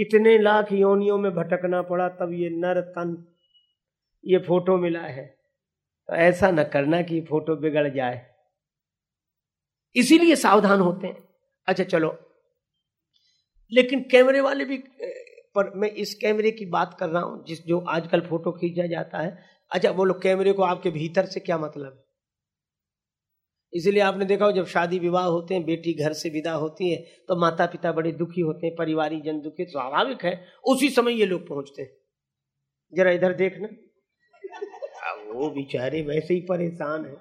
कितने लाख योनियों में भटकना पड़ा, तब ये नर तन ये फ़ोटो मिला है। तो ऐसा न करना कि फ़ोटो बिगड़ जाए। इसीलिए सावधान होते हैं। अच्छा चलो। लेकिन कैमरे वाले भी, पर मैं इस कैमरे की बात कर रहा हूँ, जिस जो आजकल फ़ोटो खींचा जाता है। अच्छा बोलो कैमरे को आपके भीतर से क्या मतलब? है इसलिए आपने देखा हो जब शादी विवाह होते हैं बेटी घर से विदा होती है तो माता पिता बड़े दुखी होते हैं परिवारी जन दुखी स्वाभाविक है उसी समय ये लोग पहुँचते हैं। जरा इधर देखना। वो बेचारे वैसे ही परेशान है।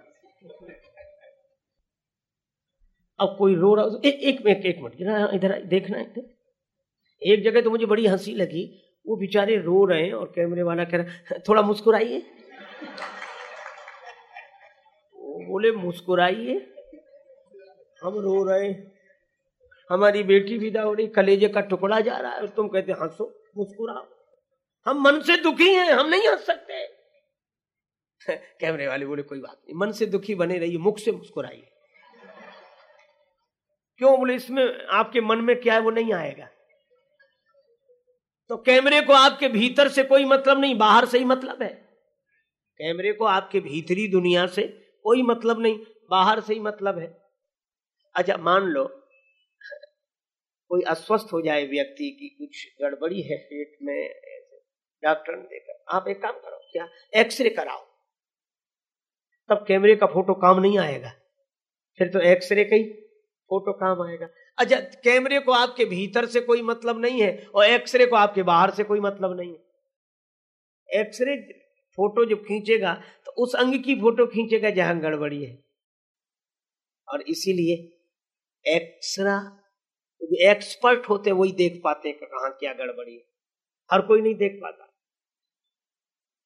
अब कोई रो रहा एक एक एक, एक मिनट जरा इधर देखना है। एक जगह तो मुझे बड़ी हँसी लगी वो बेचारे रो रहे हैं और कैमरे वाला कह रहा थोड़ा मुस्कुराइए। बोले, मुस्कुराइए। हम रो रहे हमारी बेटी विदा हो रही, कलेजे का टुकड़ा जा रहा है तुम कहते, हंसो, मुस्कुराओ। हम मन से दुखी हैं, हम नहीं हंस सकते। कैमरे वाले बोले, कोई बात नहीं, मन से दुखी बने रहिए, मुख से मुस्कुराइए। क्यों बोले, इसमें आपके मन में क्या है, वो नहीं आएगा। तो कैमरे को आपके भीतर से कोई मतलब नहीं, बाहर से ही मतलब है। कैमरे को आपके भीतरी दुनिया से कोई मतलब नहीं, बाहर से ही मतलब है। अच्छा मान लो, कोई अस्वस्थ हो जाए व्यक्ति की कुछ गड़बड़ी है पेट में, डॉक्टर ने देखा, आप एक काम करो, क्या एक्सरे कराओ। तब कैमरे का फ़ोटो काम नहीं आएगा, फिर तो एक्सरे का ही फ़ोटो काम आएगा। अच्छा कैमरे को आपके भीतर से कोई मतलब नहीं है और एक्सरे को आपके बाहर से कोई मतलब नहीं है। एक्सरे फ़ोटो जब खींचेगा तो उस अंग की फ़ोटो खींचेगा जहाँ गड़बड़ी है। और इसीलिए एक्सरा जो एक्सपर्ट होते वही देख पाते हैं कहा क्या गड़बड़ी है। हर कोई नहीं देख पाता।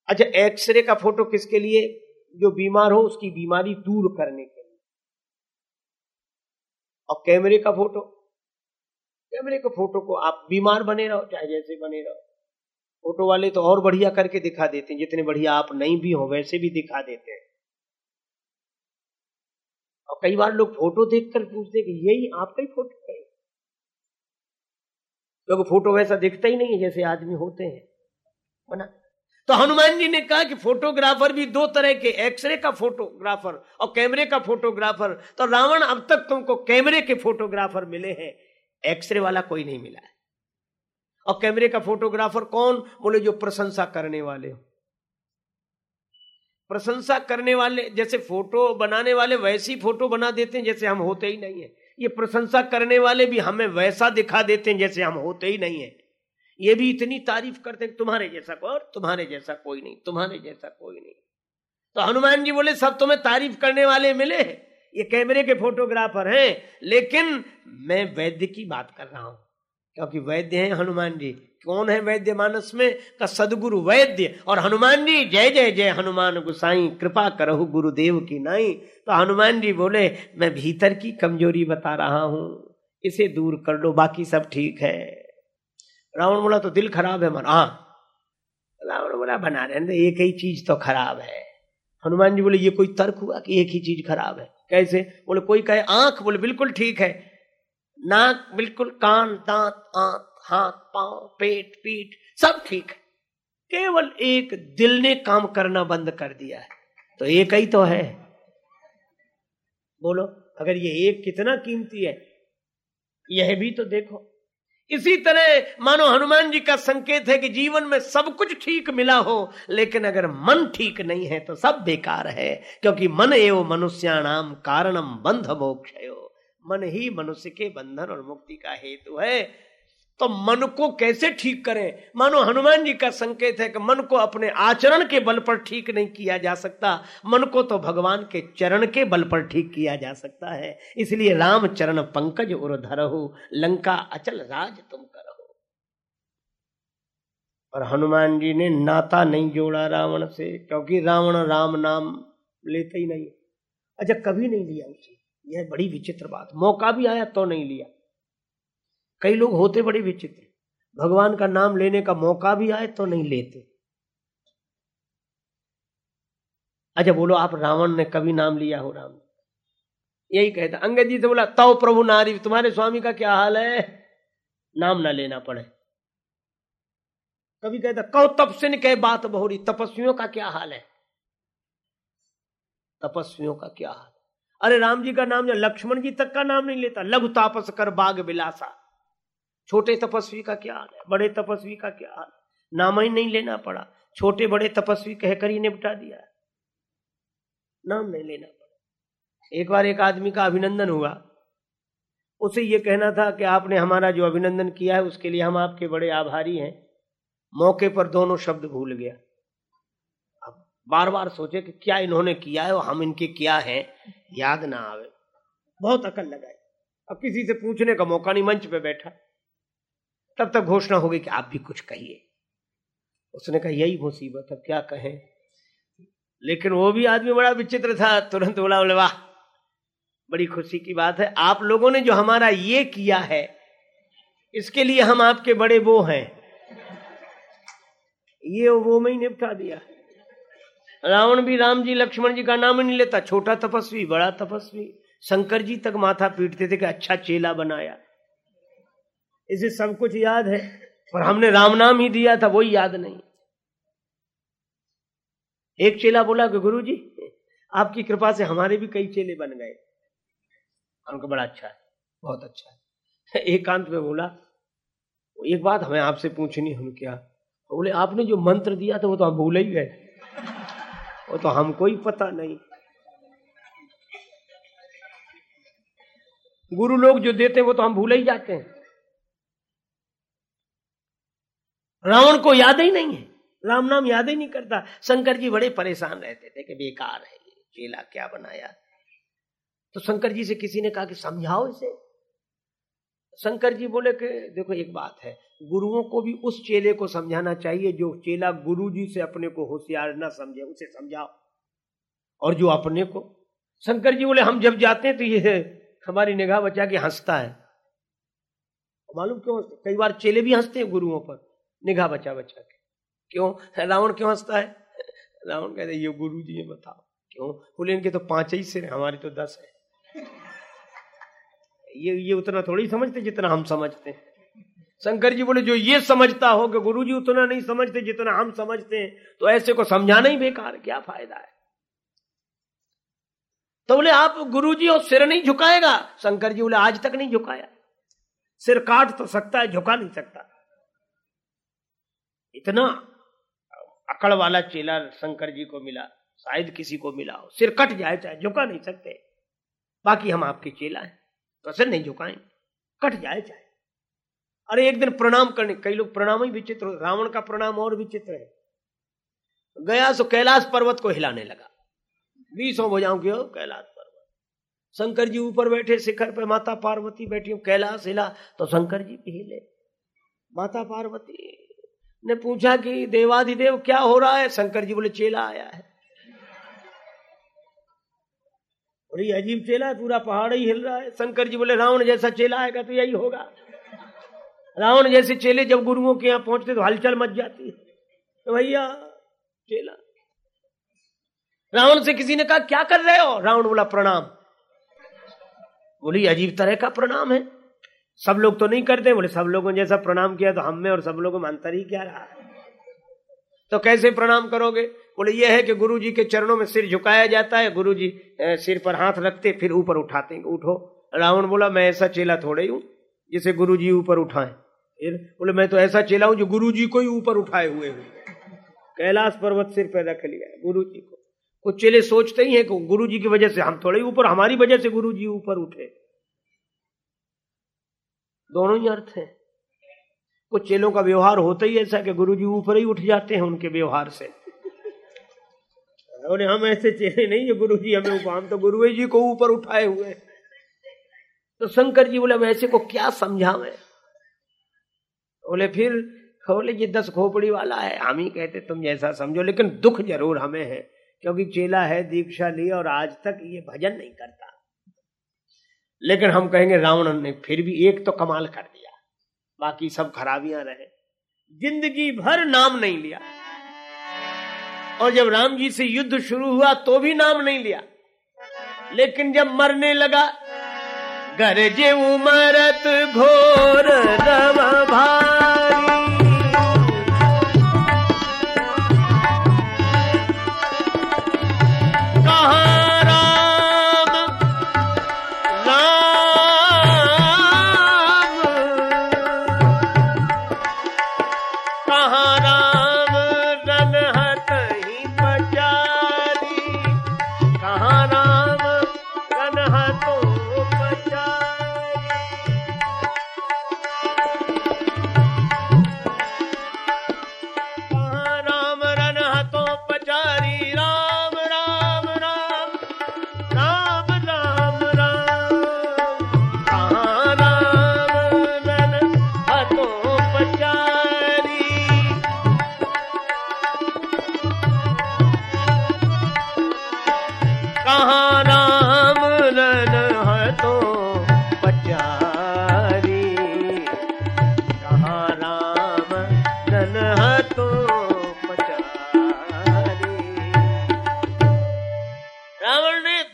अच्छा एक्सरे का फ़ोटो किसके लिए? जो बीमार हो उसकी बीमारी दूर करने के लिए। और कैमरे का फ़ोटो? कैमरे के फ़ोटो को आप बीमार बने रहो, चाहे जैसे बने रहो। फ़ोटो वाले तो और बढ़िया करके दिखा देते हैं, जितने बढ़िया आप नहीं भी हो, वैसे भी दिखा देते हैं। और कई बार लोग फ़ोटो देखकर पूछते कि यही आपका ही फ़ोटो है। क्योंकि फ़ोटो वैसा दिखता ही नहीं है जैसे आदमी होते हैं। बना। तो हनुमान जी ने कहा कि फोटोग्राफर भी दो तरह के, एक्सरे का फोटोग्राफर और कैमरे का फोटोग्राफर। तो रावण अब तक तुमको कैमरे के फोटोग्राफर मिले हैं, एक्सरे वाला कोई नहीं मिला है। और कैमरे का फोटोग्राफर कौन? बोले, जो प्रशंसा करने वाले प्रशंसा करने वाले, जैसे फ़ोटो बनाने वाले वैसी फ़ोटो बना देते हैं, जैसे हम होते ही नहीं है। ये प्रशंसा करने वाले भी हमें वैसा दिखा देते हैं, जैसे हम होते ही नहीं है। ये भी इतनी तारीफ़ करते हैं तुम्हारे जैसा कोई और तुम्हारे जैसा कोई नहीं, तुम्हारे जैसा कोई नहीं। तो हनुमान जी बोले, सब तुम्हें तारीफ़ करने वाले मिले ये कैमरे के फोटोग्राफर हैं, लेकिन मैं वैद्य की बात कर रहा हूँ। क्योंकि वैद्य हैं हनुमान जी। कौन है वैद्य मानस में? का सदगुरु वैद्य। और हनुमान जी, जय जय जय, हनुमान गुसाई, कृपा करहु गुरुदेव की नाई। तो हनुमान जी बोले, मैं भीतर की कमज़ोरी बता रहा हूँ। इसे दूर कर लो, बाकी सब ठीक है। रावण बोला तो दिल खराब है मन। हाँ। रावण बोला, बना रहे एक ही चीज़ तो खराब है। हनुमान जी बोले, ये कोई तर्क हुआ कि एक ही चीज़ खराब है? कैसे? बोले, कोई कहे, आँख बोले, बिल्कुल ठीक है। नाक बिल्कुल कान, दांत, आँख, हाथ, पाँव, पेट, पीठ, सब ठीक है। केवल एक दिल ने काम करना बंद कर दिया है। तो एक ही तो है। बोलो, अगर ये एक कितना कीमती है, यह भी तो देखो। इसी तरह मानो हनुमान जी का संकेत है कि जीवन में सब कुछ ठीक मिला हो, लेकिन अगर मन ठीक नहीं है तो सब बेकार है, क्योंकि मन एवं मनुष्याणाम कारणम बंध मोक्ष मन ही मनुष्य के बंधन और मुक्ति का हेतु है। तो मन को कैसे ठीक करें? मानो हनुमान जी का संकेत है कि मन को अपने आचरण के बल पर ठीक नहीं किया जा सकता। मन को तो भगवान के चरण के बल पर ठीक किया जा सकता है। इसलिए राम चरण पंकज उर धरहु, लंका अचल राज तुम करो और हनुमान जी ने नाता नहीं जोड़ा रावण से, क्योंकि रावण राम नाम लेते ही नहीं। अच्छा कभी नहीं लिया उसे। यह बड़ी विचित्र बात। मौका भी आया तो नहीं लिया। कई लोग होते बड़े विचित्र। भगवान का नाम लेने का मौका भी आए तो नहीं लेते। अच्छा बोलो, आप रावण ने कभी नाम लिया हो राम? यही कहता, अंगद जी से बोला तव प्रभु नारी, तुम्हारे स्वामी का क्या हाल है? नाम ना लेना पड़े। कभी कहता, कहो तपस्विन कह बात बहुरी, तपस्वियों का क्या हाल है? तपस्वियों का क्या हाल? अरे राम जी का नाम लक्ष्मण जी तक का नाम नहीं लेता। लघु तापस कर बाग बिलासा छोटे तपस्वी का क्या हाल है? बड़े तपस्वी का क्या हाल नाम ही नहीं लेना पड़ा। छोटे बड़े तपस्वी कहकर ही निपटा दिया नाम नहीं लेना पड़ा। एक बार एक आदमी का अभिनंदन हुआ। उसे ये कहना था कि आपने हमारा जो अभिनंदन किया है, उसके लिए हम आपके बड़े आभारी हैं। मौके पर दोनों शब्द भूल गया। अब बार बार सोचे कि क्या इन्होंने किया है और हम इनके क्या हैं? याद ना आवे। बहुत अकल लगाई। अब किसी से पूछने का मौका नहीं, मंच पे बैठा। तब तक घोषणा हो गई कि आप भी कुछ कहिए। उसने कहा, यही मुसीबत, अब क्या कहें? लेकिन वो भी आदमी बड़ा विचित्र था, तुरंत बोला बोले वाह, बड़ी खुशी की बात है। आप लोगों ने जो हमारा ये किया है, इसके लिए हम आपके बड़े वो हैं। ये वो में ही निपटा दिया। रावण भी राम जी, लक्ष्मण जी का नाम ही नहीं लेता। छोटा तपस्वी, बड़ा तपस्वी। शंकर जी तक माथा पीटते थे कि अच्छा चेला बनाया। इसे सब कुछ याद है, पर हमने राम नाम ही दिया था, वही याद नहीं। एक चेला बोला कि गुरु जी आपकी कृपा से हमारे भी कई चेले बन गए। हमको बड़ा अच्छा है, बहुत अच्छा है। एकांत में बोला, एक बात हमें आपसे पूछनी, हम क्या? बोले, आपने जो मंत्र दिया था, वो तो हम भूल ही गए। वो तो हमको ही पता नहीं। गुरु लोग जो देते हैं, वो तो हम भूल ही जाते हैं। रावण को याद ही नहीं है। राम नाम याद ही नहीं करता। शंकर जी बड़े परेशान रहते थे कि बेकार है ये चेला क्या बनाया। तो शंकर जी से किसी ने कहा कि समझाओ इसे। शंकर जी बोले कि देखो एक बात है, गुरुओं को भी उस चेले को समझाना चाहिए जो चेला गुरु जी से अपने को होशियार ना समझे, उसे समझाओ। और जो अपने को, शंकर जी बोले, हम जब जाते हैं तो ये हमारी निगाह बचा के हंसता है। मालूम क्यों कई बार चेले भी हँसते हैं गुरुओं पर, निगाह बचा बचा के। क्यों? रावण क्यों हंसता है? रावण कहते ये गुरु जी बताओ, क्यों? बोले, इनके तो पाँच ही सिर हमारे तो दस है। ये ये उतना थोड़ी समझते जितना हम समझते हैं। शंकर जी बोले, जो ये समझता हो कि गुरु जी उतना नहीं समझते जितना हम समझते हैं तो ऐसे को समझाना ही बेकार, क्या फ़ायदा है? तो बोले, आप गुरु जी और सिर नहीं झुकाएगा? शंकर जी बोले, आज तक नहीं झुकाया। सिर काट तो सकता है, झुका नहीं सकता। इतना अकड़ वाला चेला शंकर जी को मिला, शायद किसी को मिला हो। सिर कट जाए, चाहे झुका नहीं सकते। बाकी हम आपके चेला हैं। तो सिर नहीं झुकाएँ, कट जाए चाहे। अरे एक दिन प्रणाम करने, कई लोग प्रणाम ही विचित्र रावण का प्रणाम और विचित्र है। गया सो कैलाश पर्वत को हिलाने लगा। बीसों भुजाओं की कैलाश पर्वत। शंकर जी ऊपर बैठे, शिखर पे माता पार्वती बैठी कैलाश हिला तो शंकर जी भी हिले। माता पार्वती ने पूछा कि देवाधिदेव क्या हो रहा है? शंकर जी बोले, चेला आया है। बड़ी अजीब चेला है, पूरा पहाड़ ही हिल रहा है। शंकर जी बोले, रावण जैसा चेला आएगा तो यही होगा। रावण जैसे चेले जब गुरुओं के यहाँ पहुँचते तो हलचल मच जाती है। तो भैया, चेला। रावण से किसी ने कहा, क्या कर रहे हो? रावण बोला, प्रणाम। बोली, अजीब तरह का प्रणाम है। सब लोग तो नहीं करते। बोले, सब लोगों जैसा प्रणाम किया तो हम में और सब लोगों में अंतर ही क्या रहा तो कैसे प्रणाम करोगे? बोले ये है कि गुरु जी के चरणों में सिर झुकाया जाता है गुरु जी सिर पर हाथ रखते फिर ऊपर उठाते, उठो। रावण बोला, मैं ऐसा चेला थोड़े हूँ जिसे गुरु जी ऊपर उठाए। फिर बोले, मैं तो ऐसा चेला हूँ जो गुरु जी को ही ऊपर उठाए हुए हूँ। कैलाश पर्वत सिर पर रख लिया है गुरु जी को। कुछ चेले सोचते ही है गुरु जी की वजह से हम थोड़े ऊपर, हमारी वजह से गुरु जी ऊपर उठे। दोनों ही अर्थ है। कुछ चेलों का व्यवहार होता ही ऐसा कि गुरु जी ऊपर ही उठ जाते हैं उनके व्यवहार से। बोले हम ऐसे चेले नहीं जो गुरु जी हमें हम तो गुरु जी को ऊपर उठाए हुए तो शंकर जी बोले वैसे को क्या समझावे? बोले, फिर बोले, ये दस खोपड़ी वाला है, हम ही कहते, तुम जैसा समझो, लेकिन दुख ज़रूर हमें है, क्योंकि चेला है, दीक्षा ली और आज तक ये भजन नहीं करता। लेकिन हम कहेंगे, रावण ने फिर भी एक तो कमाल कर दिया, बाकी सब खराबियाँ रहे। ज़िंदगी भर नाम नहीं लिया। और जब राम जी से युद्ध शुरू हुआ तो भी नाम नहीं लिया। लेकिन जब मरने लगा गरजे उमरत घोर रम भारी।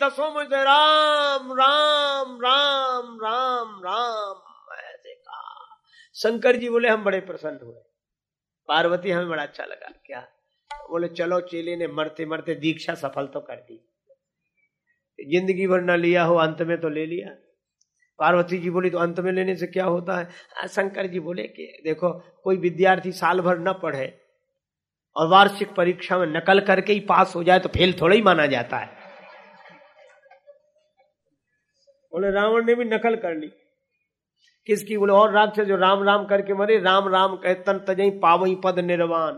समझ राम राम राम राम राम। ऐसे कहा। शंकर जी बोले, हम बड़े प्रसन्न हुए। पार्वती हमें बड़ा अच्छा लगा। क्या? बोले, चलो, चेले ने मरते मरते दीक्षा सफल तो कर दी। ज़िंदगी भर ना लिया हो, अंत में तो ले लिया। पार्वती जी बोली तो अंत में लेने से क्या होता है? शंकर जी बोले कि, देखो, कोई विद्यार्थी साल भर न पढ़े और वार्षिक परीक्षा में नकल करके ही पास हो जाए तो फेल थोड़ा ही माना जाता है। बोले, रावण ने भी नकल कर ली। किसकी? बोले, और राग से जो राम राम करके मरे, राम राम कहतन तजई पावई पद निर्वाण।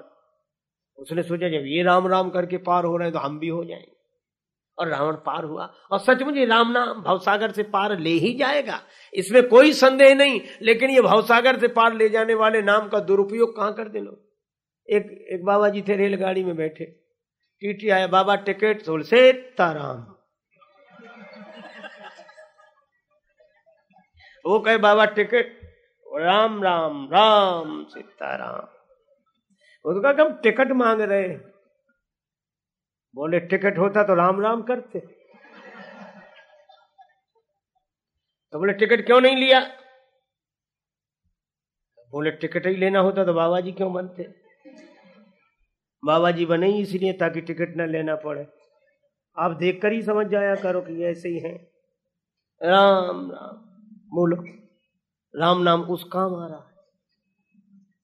उसने सोचा, जब ये राम राम करके पार हो रहे हैं तो हम भी हो जाएँगे। और रावण पार हुआ। और सचमुच ये राम नाम भवसागर से पार ले ही जाएगा। इसमें कोई संदेह नहीं, लेकिन ये भवसागर से पार ले जाने वाले नाम का दुरुपयोग कहाँ कर दे लोग एक एक बाबा जी थे, रेलगाड़ी में बैठे। टीटी आया, बाबा, टिकट सोल से ताराम वो कहे, बाबा, टिकट। राम राम राम, सीताराम। उसका हम टिकट मांग रहे बोले, टिकट होता तो राम राम करते। तो बोले, टिकट क्यों नहीं लिया? बोले, टिकट ही लेना होता तो बाबा जी क्यों बनते? बाबा जी बने ही इसलिए ताकि टिकट ना लेना पड़े। आप देखकर ही समझ जाया करो कि ऐसे ही है। राम राम। बोलो, राम नाम उस काम आ रहा है।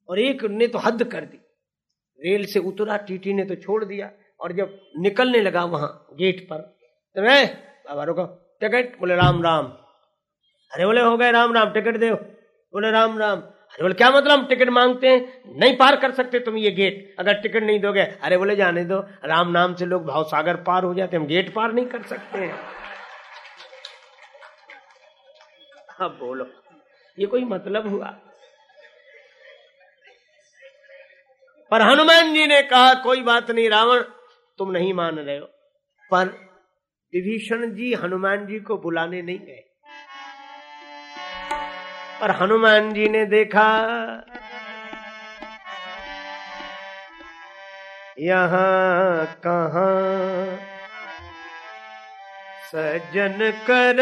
और एक ने तो हद कर दी। रेल से उतरा, टीटी ने तो छोड़ दिया, और जब निकलने लगा वहाँ गेट पर तो मैं, बाबा रुको, टिकट, बोले, राम राम। अरे बोले, हो गए, राम राम, टिकट दे। बोले, राम राम। अरे बोले, क्या मतलब हम टिकट मांगते हैं? नहीं पार कर सकते तुम ये गेट। अगर टिकट नहीं दोगे, अरे बोले, जाने दो। राम नाम से लोग भाव सागर पार हो जाते हम गेट पार नहीं कर सकते हैं। अब बोलो। ये कोई मतलब हुआ? पर हनुमान जी ने कहा, कोई बात नहीं, रावण, तुम नहीं मान रहे हो। पर विभीषण जी हनुमान जी को बुलाने नहीं गए। पर हनुमान जी ने देखा, यहाँ कहा सजन कर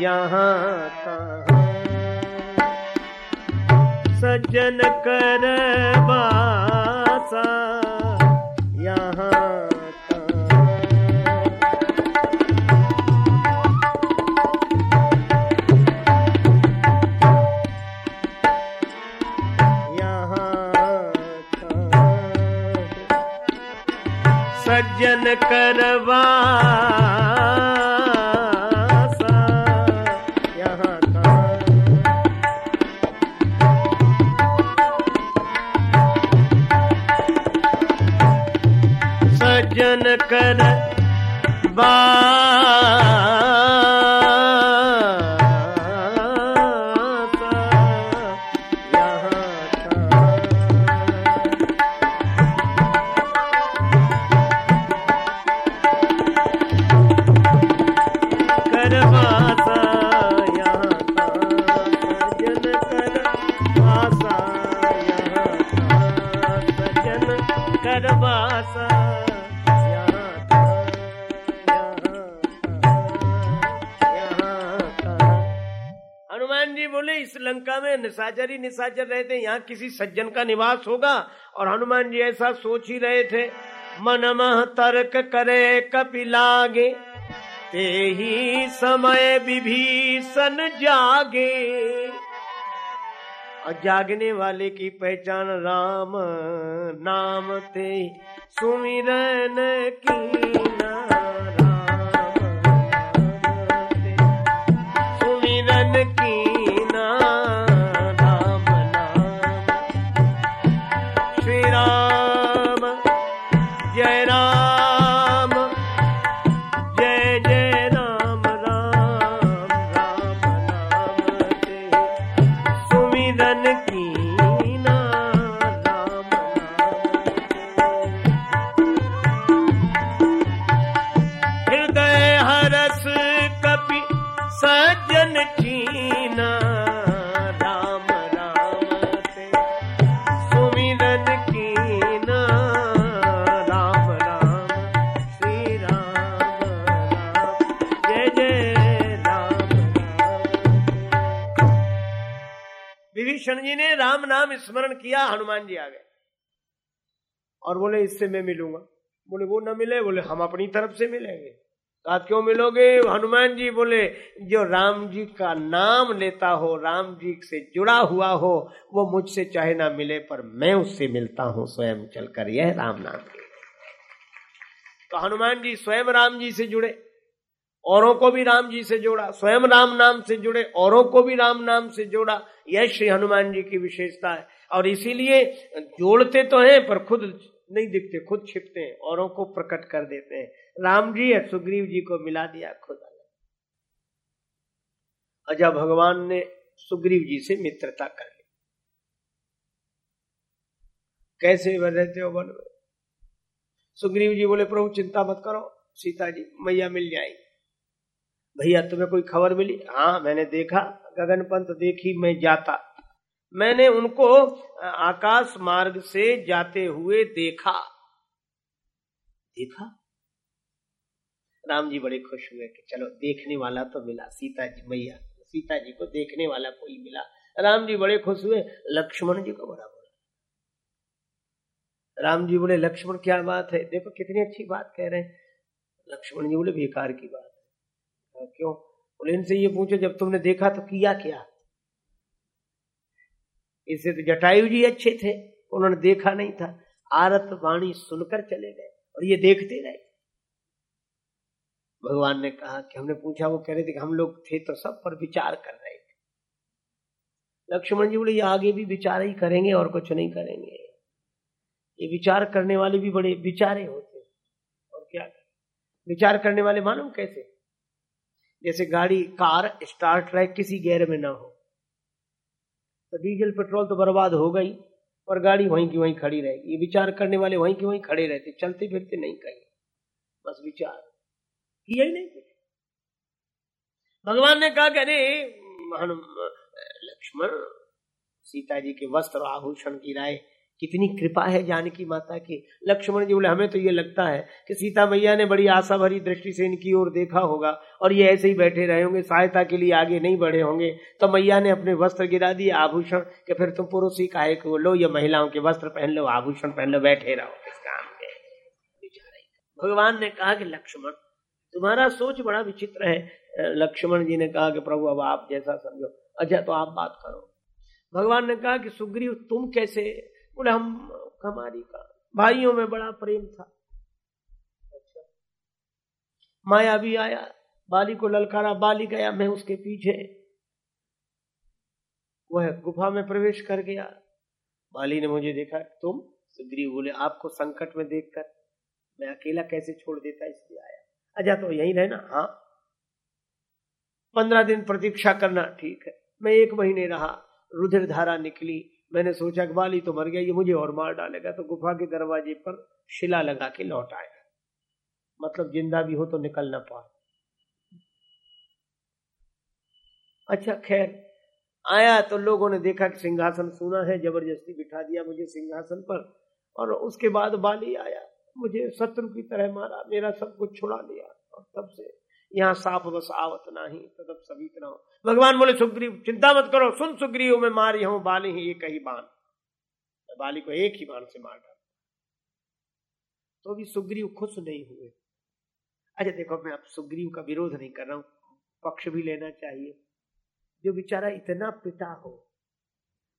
यहां सज्जन कर बासा यहाँ निशाचर ही निशाचर रहते यहाँ किसी सज्जन का निवास होगा। और हनुमान जी ऐसा सोच ही रहे थे मन मह तर्क करे कपिलागे ते ही समय विभीषण जागे। जागने वाले की पहचान राम नाम थे सुमिरन की। हनुमान जी आ गए और बोले, इससे मैं मिलूँगा। बोले, वो ना मिले, बोले, हम अपनी तरफ़ से मिलेंगे। कहा, क्यों मिलोगे? हनुमान जी बोले, जो राम जी का नाम लेता हो, राम जी से जुड़ा हुआ हो, वो मुझसे चाहे ना मिले, पर मैं उससे मिलता हूँ स्वयं चलकर। यह राम नाम तो हनुमान जी स्वयं राम जी से जुड़े, औरों को भी राम जी से जोड़ा, स्वयं राम नाम से जुड़े, औरों को भी राम नाम से जोड़ा। यह श्री हनुमान जी की विशेषता है। और इसीलिए जोड़ते तो हैं, पर खुद नहीं दिखते, खुद छिपते हैं, औरों को प्रकट कर देते हैं। राम जी या सुग्रीव जी को मिला दिया खुद अजय भगवान ने सुग्रीव जी से मित्रता कर ली। कैसे रहते हो वन में सुग्रीव जी बोले, प्रभु, चिंता मत करो सीता जी मैया मिल जाएगी। भैया, तुम्हें कोई खबर मिली? हाँ मैंने देखा गगन पंत देखी, मैं जाता। मैंने उनको आकाश मार्ग से जाते हुए देखा। देखा? राम जी बड़े खुश हुए कि चलो देखने वाला तो मिला, सीता जी मैया, सीता जी को देखने वाला कोई मिला। राम जी बड़े खुश हुए, लक्ष्मण जी को बड़ा बोला। राम जी बोले, लक्ष्मण क्या बात है? देखो कितनी अच्छी बात कह रहे हैं। लक्ष्मण जी बोले, बेकार की बात है। क्यों? बोले, इनसे ये पूछो, जब तुमने देखा तो किया क्या? इससे तो जटायु जी अच्छे थे, उन्होंने देखा नहीं था। आरत वाणी सुनकर चले गए और ये देखते रहे। भगवान ने कहा कि हमने पूछा, वो कह रहे थे कि हम लोग थे तो सब पर विचार कर रहे थे। लक्ष्मण जी बोले, ये आगे भी विचार ही करेंगे और कुछ नहीं करेंगे। ये विचार करने वाले भी बड़े विचारे होते और क्या विचार करने वाले मालूम कैसे? जैसे गाड़ी, कार स्टार्ट रहे किसी गेयर में ना हो। तो डीजल पेट्रोल तो बर्बाद हो गई और गाड़ी वहीं की वहीं खड़ी रहेगी। ये विचार करने वाले वहीं की वहीं खड़े रहते, चलते फिरते नहीं कहीं। बस विचार। किया ही नहीं कुछ। भगवान ने कहा कि अरे लक्ष्मण, सीता जी के वस्त्र आभूषण की राय कितनी कृपा है जानकी माता की। लक्ष्मण जी बोले, हमें तो ये लगता है कि सीता मैया ने बड़ी आशा भरी दृष्टि से इनकी ओर देखा होगा और ये ऐसे ही बैठे रहे होंगे, सहायता के लिए आगे नहीं बढ़े होंगे। तो मैया ने अपने वस्त्र गिरा दिए, आभूषण कि फिर तुम पुरुष ही काहे को लो, या महिलाओं के वस्त्र पहन लो, आभूषण पहन लो, बैठे रहो इस काम के। भगवान ने कहा कि लक्ष्मण, तुम्हारा सोच बड़ा विचित्र है। लक्ष्मण जी ने कहा कि प्रभु, अब आप जैसा समझो। अच्छा तो आप बात करो। भगवान ने कहा कि सुग्रीव, तुम कैसे बोले, हम, हमारी का, भाइयों में बड़ा प्रेम था। अच्छा। माया भी आया, बाली को ललकारा, बाली गया, मैं उसके पीछे। वह गुफा में प्रवेश कर गया। बाली ने मुझे देखा, तुम? सुग्रीव बोले, आपको संकट में देखकर मैं अकेला कैसे छोड़ देता इसलिए आया? अच्छा तो यही रहना हाँ। पंद्रह दिन प्रतीक्षा करना ठीक है। मैं एक महीने रहा रुधिर धारा निकली मैंने सोचा कि बाली तो मर गया, ये मुझे और मार डालेगा। तो गुफा के दरवाजे पर शिला लगा के लौट आया। मतलब ज़िंदा भी हो तो निकल ना पाए। अच्छा खैर, आया तो लोगों ने देखा कि सिंहासन सुना है, ज़बरदस्ती बिठा दिया मुझे सिंहासन पर, और उसके बाद बाली आया, मुझे शत्रु की तरह मारा, मेरा सब कुछ छुड़ा लिया, और तब से यहाँ साफ़ बस आवत नाही तब सभी भगवान बोले, सुग्रीव, चिंता मत करो, सुन सुग्रीव, में मारी हूँ, बाली ही एक ही बाण। बाली को एक ही बाण से मार डाल तो भी सुग्रीव खुश नहीं हुए। अच्छा देखो, मैं अब सुग्रीव का विरोध नहीं कर रहा हूँ, पक्ष भी लेना चाहिए। जो बेचारा इतना पिता हो,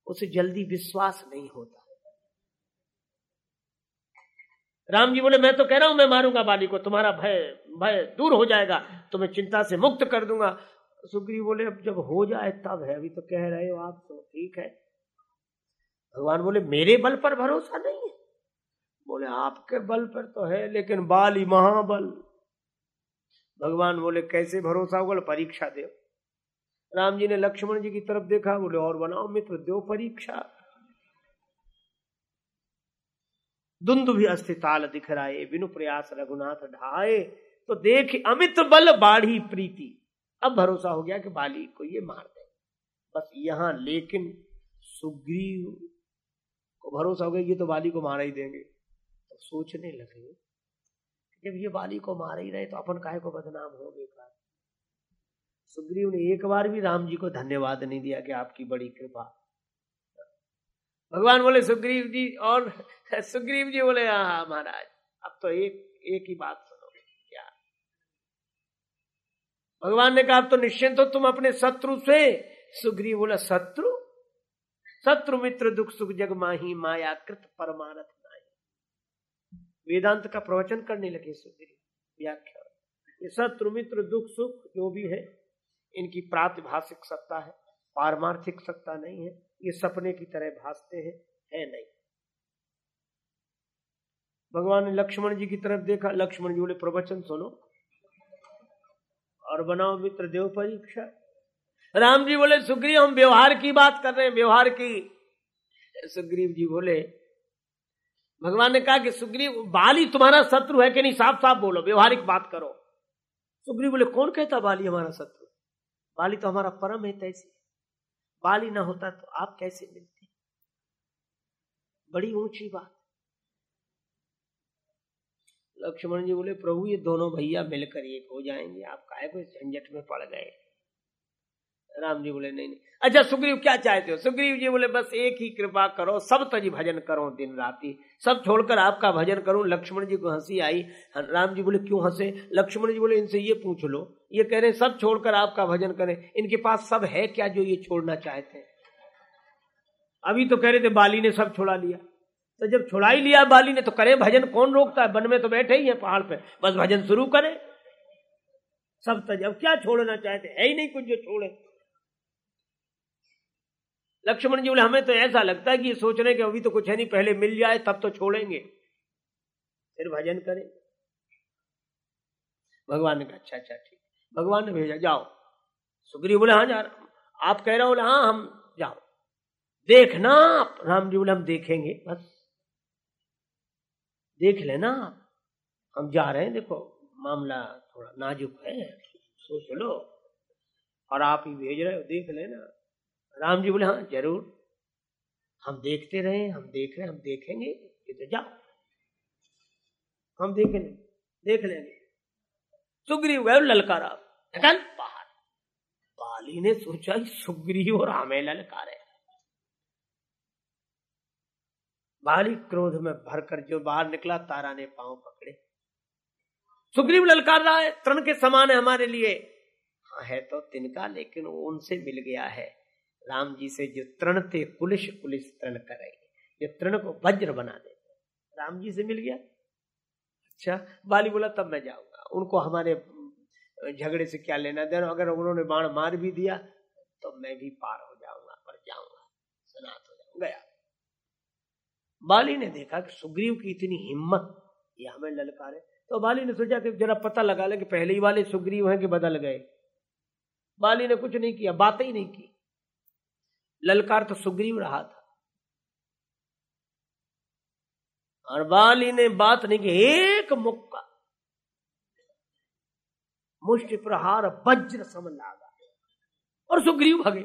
उसे जल्दी विश्वास नहीं होता। राम जी बोले, मैं तो कह रहा हूँ, मैं मारूँगा बाली को, तुम्हारा भय भय दूर हो जाएगा तुम्हें चिंता से मुक्त कर दूँगा। सुग्रीव बोले, अब जब हो जाए तब है, अभी तो कह रहे हो आप तो ठीक है। भगवान बोले, मेरे बल पर भरोसा नहीं है? बोले, आपके बल पर तो है, लेकिन बाली महाबल। भगवान बोले, कैसे भरोसा होगा? परीक्षा दो। राम जी ने लक्ष्मण जी की तरफ़ देखा, बोले, और बनाओ मित्र, दो परीक्षा। दुंदु भी अस्थिताल दिखराए, बिनु प्रयास रघुनाथ ढाए। तो देख अमित बल बाढ़ी प्रीति। अब भरोसा हो गया कि बाली को ये मार दे। बस यहाँ लेकिन सुग्रीव को भरोसा हो गया, ये तो बाली को मार ही देंगे। तो सोचने लगे जब ये बाली को मार ही रहे तो अपन काहे को बदनाम हो बेकार सुग्रीव ने एक बार भी राम जी को धन्यवाद नहीं दिया कि आपकी बड़ी कृपा भगवान बोले सुग्रीव जी और सुग्रीव जी बोले हाँ, हाँ महाराज अब तो एक एक ही बात सुनो क्या? भगवान ने कहा अब तो निश्चिंत हो तुम अपने शत्रु से। सुग्रीव बोला शत्रु? शत्रु मित्र दुख सुख जग माही माया कृत परमारथ नाही। वेदांत का प्रवचन करने लगे सुग्रीव व्याख्या। शत्रु मित्र दुख सुख जो भी है इनकी प्रातिभाषिक सत्ता है। पारमार्थिक सत्ता नहीं है, ये सपने की तरह भासते हैं, है नहीं। भगवान ने लक्ष्मण जी की तरफ़ देखा, लक्ष्मण जी बोले, प्रवचन सुनो। और बनाओ मित्र देव परीक्षा। राम जी बोले, सुग्रीव, हम व्यवहार की बात कर रहे हैं, व्यवहार की। सुग्रीव जी बोले, भगवान ने कहा कि सुग्रीव, बाली तुम्हारा शत्रु है कि नहीं साफ़ साफ़ बोलो, व्यवहारिक बात करो। सुग्रीव बोले, कौन कहता बाली हमारा शत्रु? बाली तो हमारा परम है तैसी बाली ना होता तो आप कैसे मिलते? बड़ी ऊँची बात। लक्ष्मण जी बोले, प्रभु, ये दोनों भैया मिलकर एक हो जाएँगे। आप काहे को झंझट में पड़ गए? राम जी बोले, नहीं नहीं। अच्छा सुग्रीव, क्या चाहते हो? सुग्रीव जी बोले, बस एक ही कृपा करो, सब तजी भजन करो दिन रात। ही सब छोड़कर आपका भजन करूँ। लक्ष्मण जी को हँसी आई। राम जी बोले, क्यों हंसे? लक्ष्मण जी बोले, इनसे ये पूछ लो। ये कह रहे सब छोड़कर आपका भजन करें। इनके पास सब है क्या जो ये छोड़ना चाहते हैं? अभी तो कह रहे थे, बाली ने सब छोड़ा लिया। तो जब छुड़ा ही लिया बाली ने तो करे भजन, कौन रोकता है? वन में तो बैठे ही है पहाड़ पे। बस भजन शुरू करें। सब तज अब क्या छोड़ना चाहते है? ही नहीं कुछ जो छोड़े। लक्ष्मण जी बोले, हमें तो ऐसा लगता है कि सोच रहे कि अभी तो कुछ है नहीं, पहले मिल जाए, तब तो छोड़ेंगे। फिर भजन करें। भगवान ने कहा अच्छा अच्छा ठीक। भगवान ने भेजा, जाओ। सुग्रीव बोले हाँ जा रहा आप कह रहे हो हाँ हम जाओ। देखना आप, राम जी बोले, हम देखेंगे, बस। देख लेना आप। हम जा रहे हैं, देखो, मामला थोड़ा नाजुक है, सोच लो। और आप ही भेज रहे हो, देख लेना। राम जी बोले हाँ ज़रूर। हम देखते रहे, हम देख रहे हम देखेंगे तो जाओ। हम देख लेंगे। देख लेंगे सुग्रीव ललकारा। निकल बाहर बाली ने सोचा सुग्रीव और हमें ललकारे बाली क्रोध में भरकर जो बाहर निकला, तारा ने पाँव पकड़े। सुग्रीव ललकार रहा है, तृण के समान है हमारे लिए। हाँ है तो तिनका, लेकिन वो उनसे मिल गया है। राम जी से जो तृण थे, पुलिस पुलिस तृण करेंगे जो तृण को वज्र बना देते राम जी से मिल गया? अच्छा बाली बोला, तब मैं जाऊँगा। उनको हमारे झगड़े से क्या लेना देना, अगर उन्होंने बाण मार भी दिया तो मैं भी पार हो जाऊँगा पर जाऊँगा, सनात हो जाऊँगा गया। बाली ने देखा कि सुग्रीव की इतनी हिम्मत, ये हमें ललकारे। तो बाली ने सोचा कि जरा पता लगा ले कि पहले ही वाले सुग्रीव हैं कि बदल गए। बाली ने कुछ नहीं किया, बात ही नहीं की। ललकार तो सुग्रीव रहा था। और बाली ने बात नहीं की, एक मुक्का मुष्टि प्रहार वज्र लागा और सुग्रीव भगे।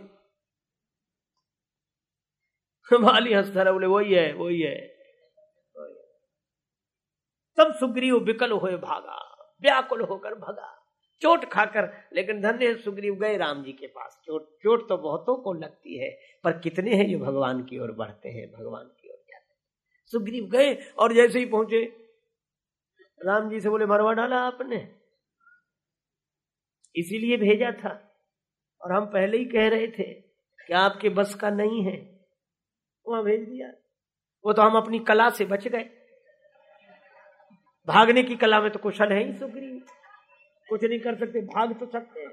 बाली हंसता रहा बोले, वही है वही है तब सुग्रीव विकल हुए भागा, व्याकुल होकर भगा। चोट खाकर, लेकिन धन्य सुग्रीव, गए राम जी के पास। चोट चोट तो बहुतों को लगती है, पर कितने हैं जो भगवान की ओर बढ़ते हैं, भगवान की ओर जाते हैं। सुग्रीव गए और जैसे ही पहुँचे, राम जी से बोले, मरवा डाला आपने? इसीलिए भेजा था। और हम पहले ही कह रहे थे कि आपके बस का नहीं है। वहाँ भेज दिया। वो तो हम अपनी कला से बच गए। भागने की कला में तो कुशल है ही सुग्रीव कुछ नहीं कर सकते, भाग तो सकते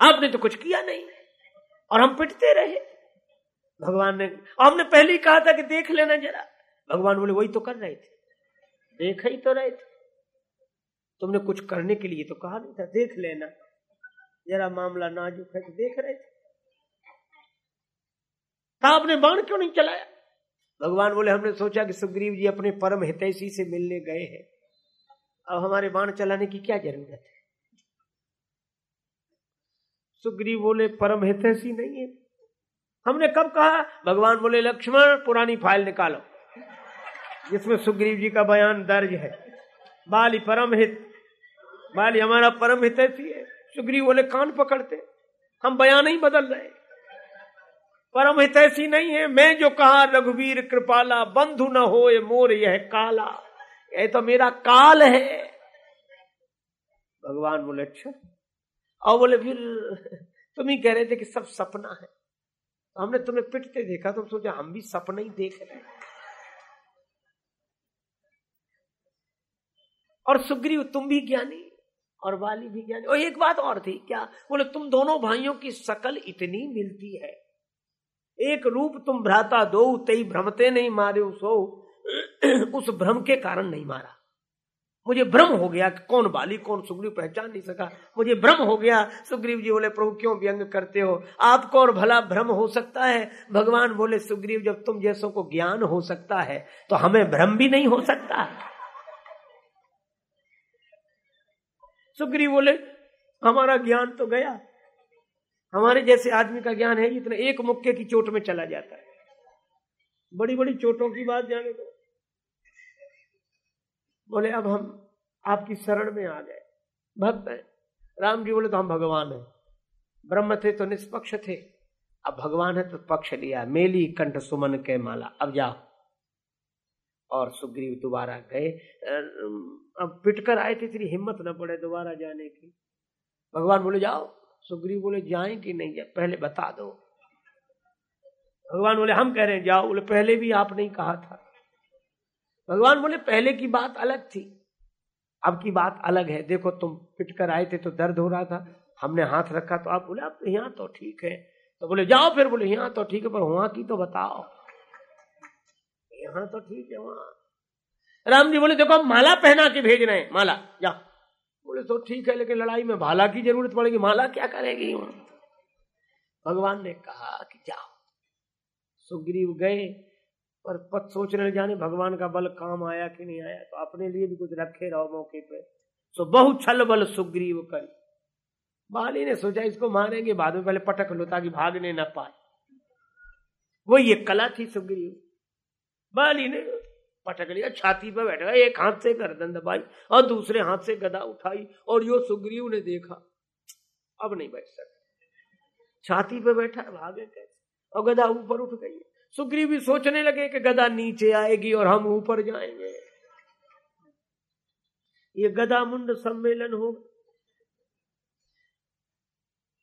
आपने तो कुछ किया नहीं। और हम पिटते रहे। भगवान ने हमने पहले ही कहा था कि देख लेना जरा। भगवान बोले, वही तो कर रहे थे। देख ही तो रहे थे। तुमने कुछ करने के लिए तो कहा नहीं था, देख लेना। जरा मामला नाजुक है तो देख रहे थे। आपने बाण क्यों नहीं चलाया? भगवान बोले, हमने सोचा कि सुग्रीव जी अपने परम हितैषी से मिलने गए हैं। अब हमारे बाण चलाने की क्या ज़रूरत है? सुग्रीव बोले, परम हितैषी नहीं है। हमने कब कहा? भगवान बोले, लक्ष्मण, पुरानी फ़ाइल निकालो। जिसमें सुग्रीव जी का बयान दर्ज है। बाली परम हित। बाली हमारा परम हितैषी है। सुग्रीव बोले, कान पकड़ते। हम बयान ही बदल रहे। परम हित ऐसी नहीं है। मैं जो कहा, रघुवीर कृपाला, बंधु न हो ये मोर यह काला। यह तो मेरा काल है। भगवान बोले अच्छा। और बोले, फिर तुम ही कह रहे थे कि सब सपना है। तो हमने तुम्हें पिटते देखा तुम सोचा, हम भी सपना ही देख रहे और सुग्रीव, तुम भी ज्ञानी। और वाली भी ज्ञानी और एक बात और थी, क्या? बोले, तुम दोनों भाइयों की शकल इतनी मिलती है। एक रूप तुम भ्राता दो, तई भ्रमते नहीं मारे सो उस भ्रम के कारण नहीं मारा। मुझे भ्रम हो गया कि कौन बाली, कौन सुग्रीव पहचान नहीं सका। मुझे भ्रम हो गया। सुग्रीव जी बोले, प्रभु क्यों व्यंग करते हो? आपको और भला भ्रम हो सकता है? भगवान बोले, सुग्रीव, जब तुम जैसों को ज्ञान हो सकता है तो हमें भ्रम भी नहीं हो सकता। सुग्रीव बोले, हमारा ज्ञान तो गया। हमारे जैसे आदमी का ज्ञान है इतना एक मुक्के की चोट में चला जाता है। बड़ी बड़ी चोटों की बात जाने दो। बोले, अब हम आपकी शरण में आ गए। भक्त है। राम जी बोले तो हम भगवान है। ब्रह्म थे तो निष्पक्ष थे। अब भगवान है तो पक्ष लिया। मेली कंठ सुमन के माला। अब जाओ। और सुग्रीव दोबारा गए। अब पिटकर आए थे तेरी हिम्मत न पड़े दोबारा जाने की। भगवान बोले, जाओ। सुग्रीव बोले जाए कि नहीं जाए पहले बता दो। भगवान बोले, हम कह रहे हैं, जाओ। बोले, पहले भी आपने कहा था। भगवान बोले, पहले की बात अलग थी। अब की बात अलग है। देखो, तुम पिट कर आए थे तो दर्द हो रहा था। हमने हाथ रखा तो आप बोले तो यहाँ तो ठीक है। तो बोले, जाओ फिर। बोले, यहाँ तो ठीक है, पर वहाँ की तो बताओ। यहाँ तो ठीक है वहाँ। राम जी बोले, देखो माला पहना के भेज रहे हैं, माला जाओ बोले तो ठीक है, लेकिन लड़ाई में भाला की ज़रूरत पड़ेगी, माला क्या करेगी वहाँ? भगवान ने कहा कि जाओ। सुग्रीव गए, पर पत सोचने जाने भगवान का बल काम आया कि नहीं आया तो अपने लिए भी कुछ रखे रहो मौके पे। सो बहु छल बल सुग्रीव कर। बाली ने सोचा, इसको मारेंगे, बाद में पहले पटक लो, ताकि भागने न पाए। वो ये कला थी सुग्रीव। बाली ने पटक लिया, छाती पर बैठ गया, एक हाथ से गर्दन दबाई और दूसरे हाथ से गदा उठाई और यो सुग्रीव ने देखा, अब नहीं बैठ सकते। छाती पे बैठा भागे कैसे? और गदा ऊपर उठ गई। सुग्रीव भी सोचने लगे कि गदा नीचे आएगी और हम ऊपर जाएँगे। ये गदा मुंड सम्मेलन हो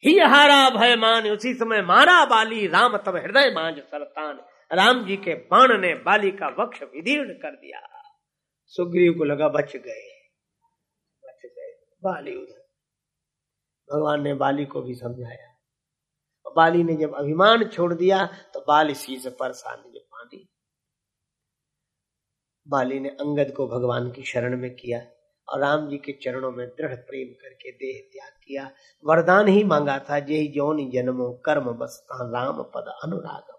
ही हारा भय मान, उसी समय मारा बाली, राम तब हृदय मांझ सरतान। राम जी के बाण ने बाली का वक्ष विदीर्ण कर दिया। सुग्रीव को लगा, बच गए। बच गए। बाली उधर। भगवान ने बाली को भी समझाया। बाली ने जब अभिमान छोड़ दिया तो बाल इसी से परेशान जब बांधी। बाली ने अंगद को भगवान की शरण में किया और राम जी के चरणों में दृढ़ प्रेम करके देह त्याग किया। वरदान ही मांगा था जय जौन जन्मो कर्म बसता राम पद अनुराग